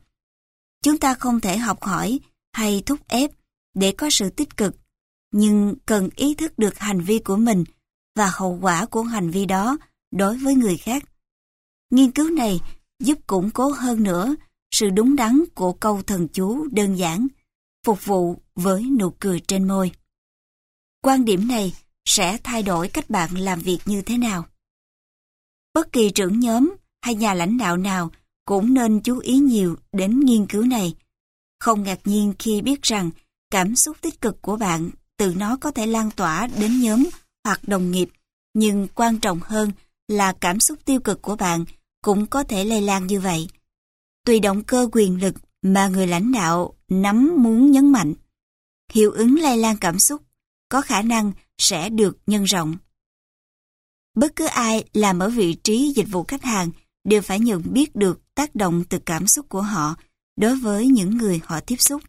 Chúng ta không thể học hỏi hay thúc ép để có sự tích cực, nhưng cần ý thức được hành vi của mình và hậu quả của hành vi đó đối với người khác. Nghiên cứu này giúp củng cố hơn nữa sự đúng đắn của câu thần chú đơn giản, phục vụ với nụ cười trên môi. Quan điểm này sẽ thay đổi cách bạn làm việc như thế nào. Bất kỳ trưởng nhóm hay nhà lãnh đạo nào cũng nên chú ý nhiều đến nghiên cứu này. Không ngạc nhiên khi biết rằng cảm xúc tích cực của bạn từ nó có thể lan tỏa đến nhóm hoặc đồng nghiệp, nhưng quan trọng hơn là cảm xúc tiêu cực của bạn cũng có thể lây lan như vậy. Tùy động cơ quyền lực mà người lãnh đạo nắm muốn nhấn mạnh, hiệu ứng lây lan cảm xúc có khả năng sẽ được nhân rộng. Bất cứ ai làm ở vị trí dịch vụ khách hàng đều phải nhận biết được tác động từ cảm xúc của họ đối với những người họ tiếp xúc.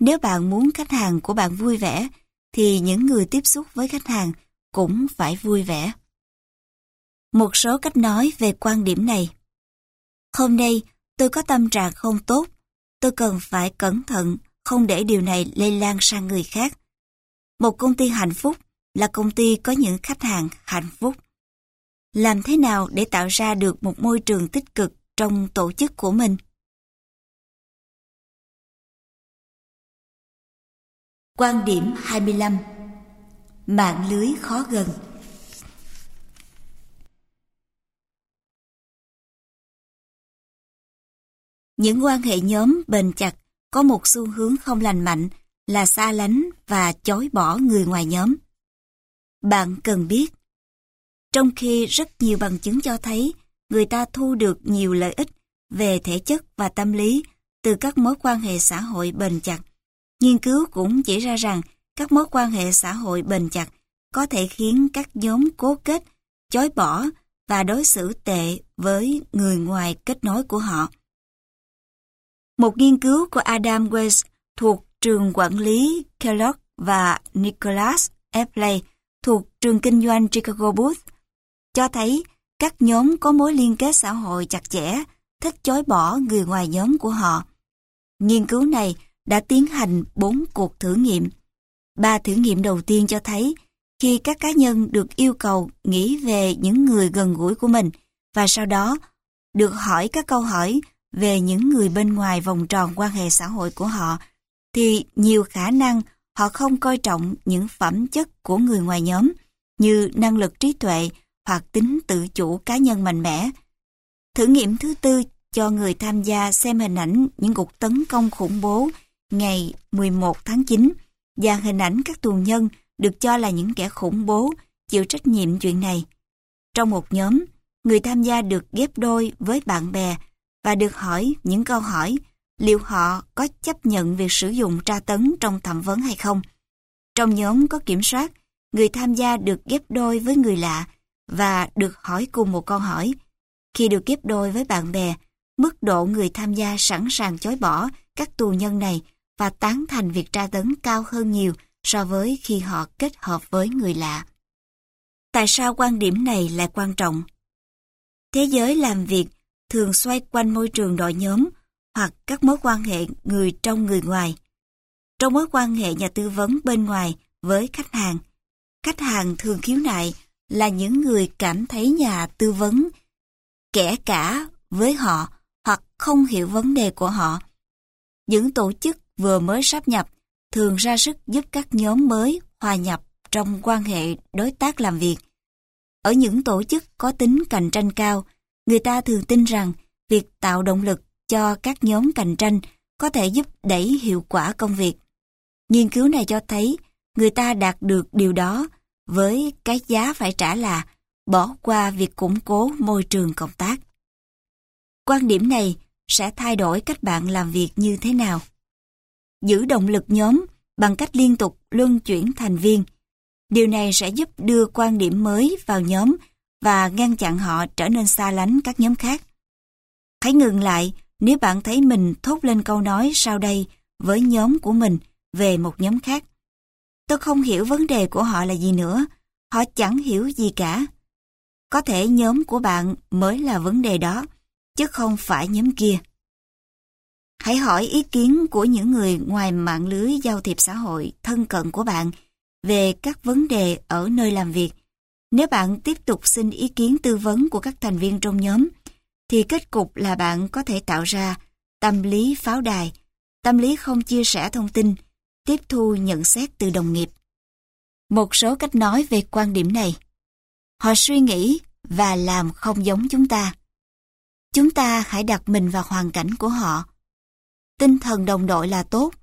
Nếu bạn muốn khách hàng của bạn vui vẻ, thì những người tiếp xúc với khách hàng cũng phải vui vẻ. Một số cách nói về quan điểm này. Hôm nay, tôi có tâm trạng không tốt. Tôi cần phải cẩn thận, không để điều này lây lan sang người khác. Một công ty hạnh phúc là công ty có những khách hàng hạnh phúc. Làm thế nào để tạo ra được một môi trường tích cực trong tổ chức của mình? Quan điểm 25 Mạng lưới khó gần Những quan hệ nhóm bền chặt có một xu hướng không lành mạnh là xa lánh và chối bỏ người ngoài nhóm. Bạn cần biết trong khi rất nhiều bằng chứng cho thấy người ta thu được nhiều lợi ích về thể chất và tâm lý từ các mối quan hệ xã hội bền chặt. Nghiên cứu cũng chỉ ra rằng các mối quan hệ xã hội bền chặt có thể khiến các nhóm cố kết, chối bỏ và đối xử tệ với người ngoài kết nối của họ. Một nghiên cứu của Adam West thuộc trường quản lý Kellogg và Nicholas Epley thuộc trường kinh doanh Chicago Booth cho thấy các nhóm có mối liên kết xã hội chặt chẽ, thích chối bỏ người ngoài nhóm của họ. Nghiên cứu này đã tiến hành 4 cuộc thử nghiệm. Ba thử nghiệm đầu tiên cho thấy khi các cá nhân được yêu cầu nghĩ về những người gần gũi của mình và sau đó được hỏi các câu hỏi về những người bên ngoài vòng tròn quan hệ xã hội của họ, thì nhiều khả năng họ không coi trọng những phẩm chất của người ngoài nhóm như năng lực trí tuệ hoặc tính tự chủ cá nhân mạnh mẽ. Thử nghiệm thứ tư cho người tham gia xem hình ảnh những cuộc tấn công khủng bố ngày 11 tháng 9 và hình ảnh các tù nhân được cho là những kẻ khủng bố chịu trách nhiệm chuyện này. Trong một nhóm, người tham gia được ghép đôi với bạn bè và được hỏi những câu hỏi liệu họ có chấp nhận việc sử dụng tra tấn trong thẩm vấn hay không. Trong nhóm có kiểm soát, người tham gia được ghép đôi với người lạ và được hỏi cùng một câu hỏi. Khi được ghép đôi với bạn bè, mức độ người tham gia sẵn sàng chối bỏ các tù nhân này và tán thành việc tra tấn cao hơn nhiều so với khi họ kết hợp với người lạ. Tại sao quan điểm này lại quan trọng? Thế giới làm việc thường xoay quanh môi trường đội nhóm hoặc các mối quan hệ người trong người ngoài. Trong mối quan hệ nhà tư vấn bên ngoài với khách hàng, khách hàng thường khiếu nại là những người cảm thấy nhà tư vấn kẻ cả với họ hoặc không hiểu vấn đề của họ. Những tổ chức vừa mới sáp nhập thường ra sức giúp các nhóm mới hòa nhập trong quan hệ đối tác làm việc. Ở những tổ chức có tính cạnh tranh cao, người ta thường tin rằng việc tạo động lực cho các nhóm cạnh tranh có thể giúp đẩy hiệu quả công việc. Nghiên cứu này cho thấy người ta đạt được điều đó với cái giá phải trả là bỏ qua việc củng cố môi trường công tác. Quan điểm này sẽ thay đổi cách bạn làm việc như thế nào. Giữ động lực nhóm bằng cách liên tục luân chuyển thành viên. Điều này sẽ giúp đưa quan điểm mới vào nhóm và ngăn chặn họ trở nên xa lánh các nhóm khác. Hãy ngừng lại nếu bạn thấy mình thốt lên câu nói sau đây với nhóm của mình về một nhóm khác. Tôi không hiểu vấn đề của họ là gì nữa, họ chẳng hiểu gì cả. Có thể nhóm của bạn mới là vấn đề đó, chứ không phải nhóm kia. Hãy hỏi ý kiến của những người ngoài mạng lưới giao thiệp xã hội thân cận của bạn về các vấn đề ở nơi làm việc. Nếu bạn tiếp tục xin ý kiến tư vấn của các thành viên trong nhóm, thì kết cục là bạn có thể tạo ra tâm lý pháo đài, tâm lý không chia sẻ thông tin, tiếp thu nhận xét từ đồng nghiệp. Một số cách nói về quan điểm này. Họ suy nghĩ và làm không giống chúng ta. Chúng ta hãy đặt mình vào hoàn cảnh của họ. Tinh thần đồng đội là tốt,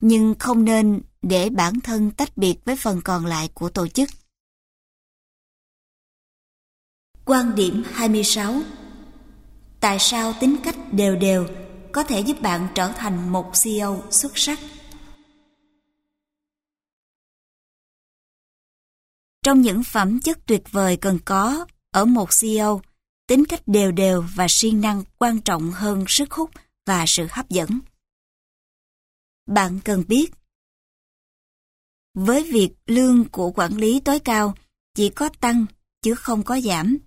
nhưng không nên để bản thân tách biệt với phần còn lại của tổ chức. Quan điểm 26 Tại sao tính cách đều đều có thể giúp bạn trở thành một CEO xuất sắc? Trong những phẩm chất tuyệt vời cần có ở một CEO, tính cách đều đều và siêng năng quan trọng hơn sức hút và sự hấp dẫn. Bạn cần biết Với việc lương của quản lý tối cao chỉ có tăng chứ không có giảm,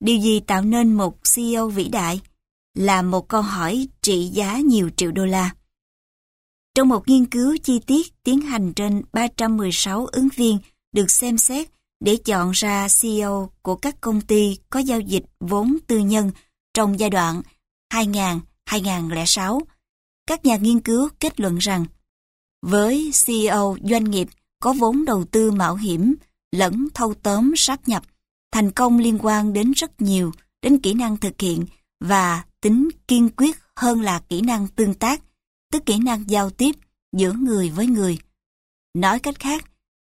Điều gì tạo nên một CEO vĩ đại? Là một câu hỏi trị giá nhiều triệu đô la. Trong một nghiên cứu chi tiết tiến hành trên 316 ứng viên được xem xét để chọn ra CEO của các công ty có giao dịch vốn tư nhân trong giai đoạn 2000-2006, các nhà nghiên cứu kết luận rằng với CEO doanh nghiệp có vốn đầu tư mạo hiểm lẫn thâu tóm sáp nhập Thành công liên quan đến rất nhiều, đến kỹ năng thực hiện và tính kiên quyết hơn là kỹ năng tương tác, tức kỹ năng giao tiếp giữa người với người. Nói cách khác,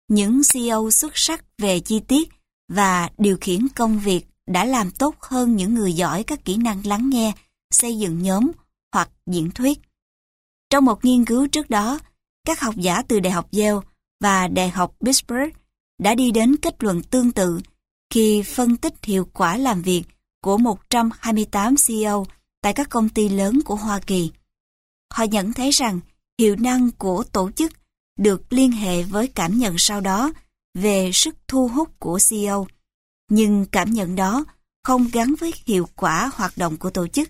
những CEO xuất sắc về chi tiết và điều khiển công việc đã làm tốt hơn những người giỏi các kỹ năng lắng nghe, xây dựng nhóm hoặc diễn thuyết. Trong một nghiên cứu trước đó, các học giả từ Đại học Yale và Đại học Pittsburgh đã đi đến kết luận tương tự khi phân tích hiệu quả làm việc của 128 CEO tại các công ty lớn của Hoa Kỳ. Họ nhận thấy rằng hiệu năng của tổ chức được liên hệ với cảm nhận sau đó về sức thu hút của CEO. Nhưng cảm nhận đó không gắn với hiệu quả hoạt động của tổ chức,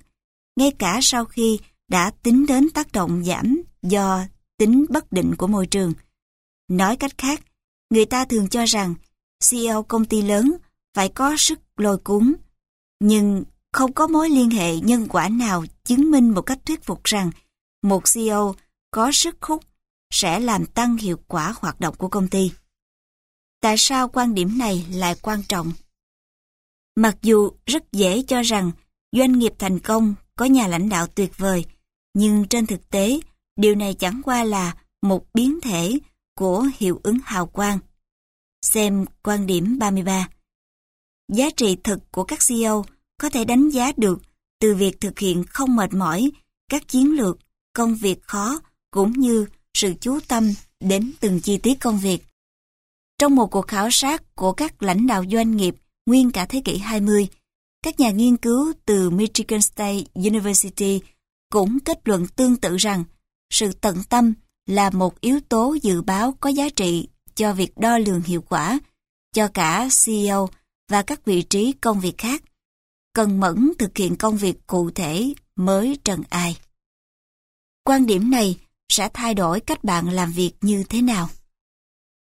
ngay cả sau khi đã tính đến tác động giảm do tính bất định của môi trường. Nói cách khác, người ta thường cho rằng CEO công ty lớn phải có sức lôi cuốn, nhưng không có mối liên hệ nhân quả nào chứng minh một cách thuyết phục rằng một CEO có sức hút sẽ làm tăng hiệu quả hoạt động của công ty. Tại sao quan điểm này lại quan trọng? Mặc dù rất dễ cho rằng doanh nghiệp thành công có nhà lãnh đạo tuyệt vời, nhưng trên thực tế, điều này chẳng qua là một biến thể của hiệu ứng hào quang. Xem quan điểm 33. Giá trị thực của các CEO có thể đánh giá được từ việc thực hiện không mệt mỏi các chiến lược, công việc khó cũng như sự chú tâm đến từng chi tiết công việc. Trong một cuộc khảo sát của các lãnh đạo doanh nghiệp nguyên cả thế kỷ 20, các nhà nghiên cứu từ Michigan State University cũng kết luận tương tự rằng sự tận tâm là một yếu tố dự báo có giá trị cho việc đo lường hiệu quả cho cả CEO và các vị trí công việc khác. Cần mẫn thực hiện công việc cụ thể mới trần ai. Quan điểm này sẽ thay đổi cách bạn làm việc như thế nào.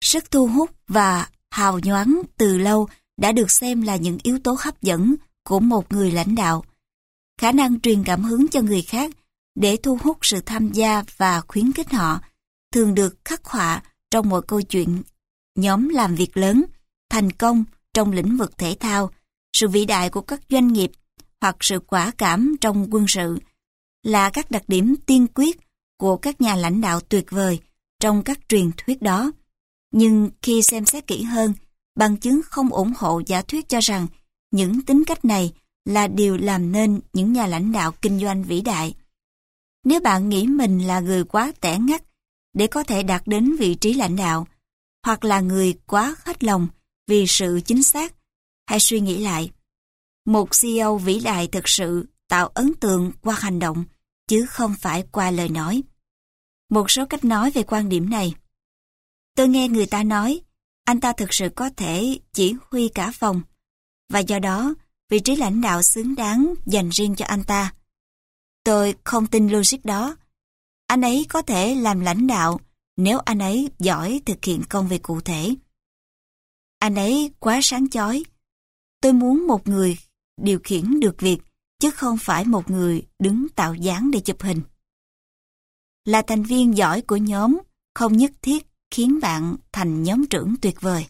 Sức thu hút và hào nhoáng từ lâu đã được xem là những yếu tố hấp dẫn của một người lãnh đạo. Khả năng truyền cảm hứng cho người khác để thu hút sự tham gia và khuyến khích họ thường được khắc họa trong mọi câu chuyện nhóm làm việc lớn, thành công trong lĩnh vực thể thao, sự vĩ đại của các doanh nghiệp hoặc sự quả cảm trong quân sự là các đặc điểm tiên quyết của các nhà lãnh đạo tuyệt vời trong các truyền thuyết đó. Nhưng khi xem xét kỹ hơn, bằng chứng không ủng hộ giả thuyết cho rằng những tính cách này là điều làm nên những nhà lãnh đạo kinh doanh vĩ đại. Nếu bạn nghĩ mình là người quá tẻ ngắt để có thể đạt đến vị trí lãnh đạo, hoặc là người quá khách lòng vì sự chính xác, hãy suy nghĩ lại. Một CEO vĩ đại thực sự tạo ấn tượng qua hành động, chứ không phải qua lời nói. Một số cách nói về quan điểm này. Tôi nghe người ta nói, anh ta thực sự có thể chỉ huy cả phòng, và do đó, vị trí lãnh đạo xứng đáng dành riêng cho anh ta. Tôi không tin logic đó. Anh ấy có thể làm lãnh đạo nếu anh ấy giỏi thực hiện công việc cụ thể. Anh ấy quá sáng chói. Tôi muốn một người điều khiển được việc, chứ không phải một người đứng tạo dáng để chụp hình. Là thành viên giỏi của nhóm, không nhất thiết khiến bạn thành nhóm trưởng tuyệt vời.